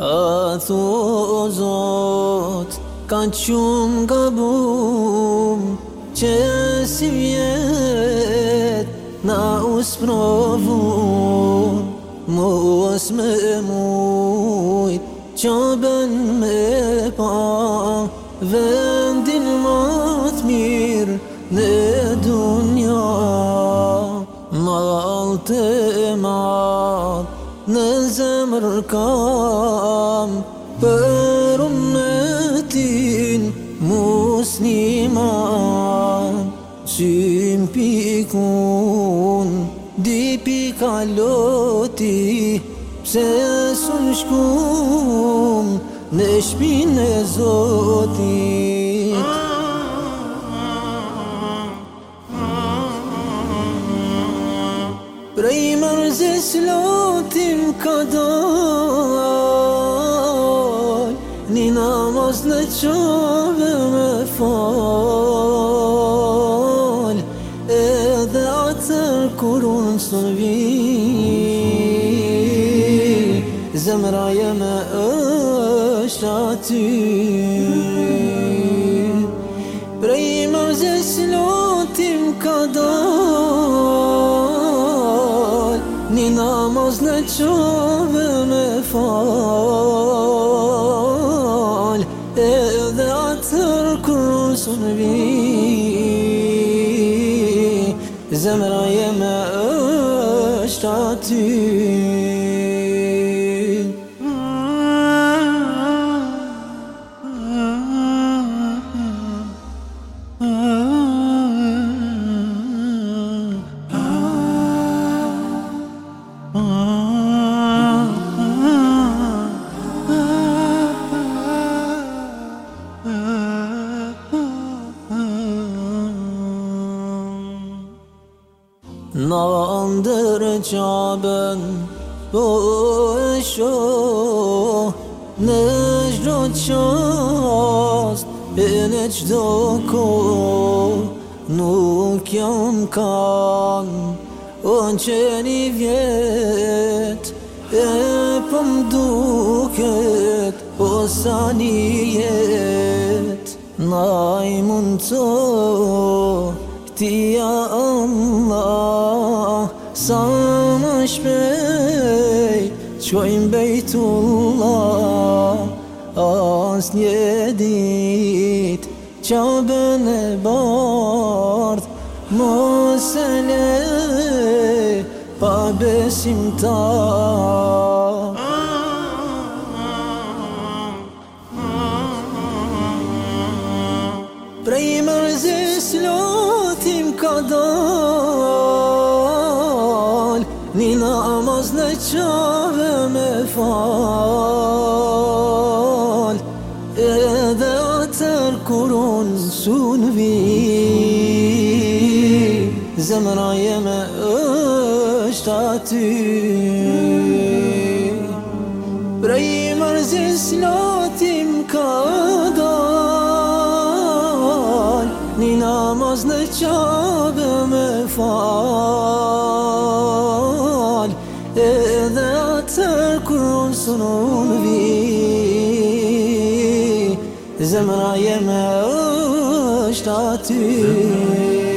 A thu o Zot, ka qum nga Që si vjet, na usprovu Mu os me mujt, që ben me pa Vendin ma të mirë në dunja Mal ma në zemër kam Për umetin musliman Qim pikun, di pikaloti Se sun shkum në shpin e zotin gjesh lotim ka doj Një namaz në qove me fal Edhe atër kur unë së vi Zemra jeme është aty Prej më lotim ka doj Mos në qove me fal Edhe atër kërë sun vi Zemra jeme është është aty Nandır çaben boşu Necro çaz iliç doku Nukyam kan Onçeni vjet Eee kapım duket Osanijet Naimun to Diya Allah Sanmış bey Çoyun beytullah As yedit Çabene bard Musele Pabesim tar Prej mërzis lotim ka dal Ni namaz në qave me fal Edhe atër kur unë sun vi Zemra jeme është aty Prej mërzis lotim nazlı çağrımı faal إذا تكون سنون في زمرا يمشتاتي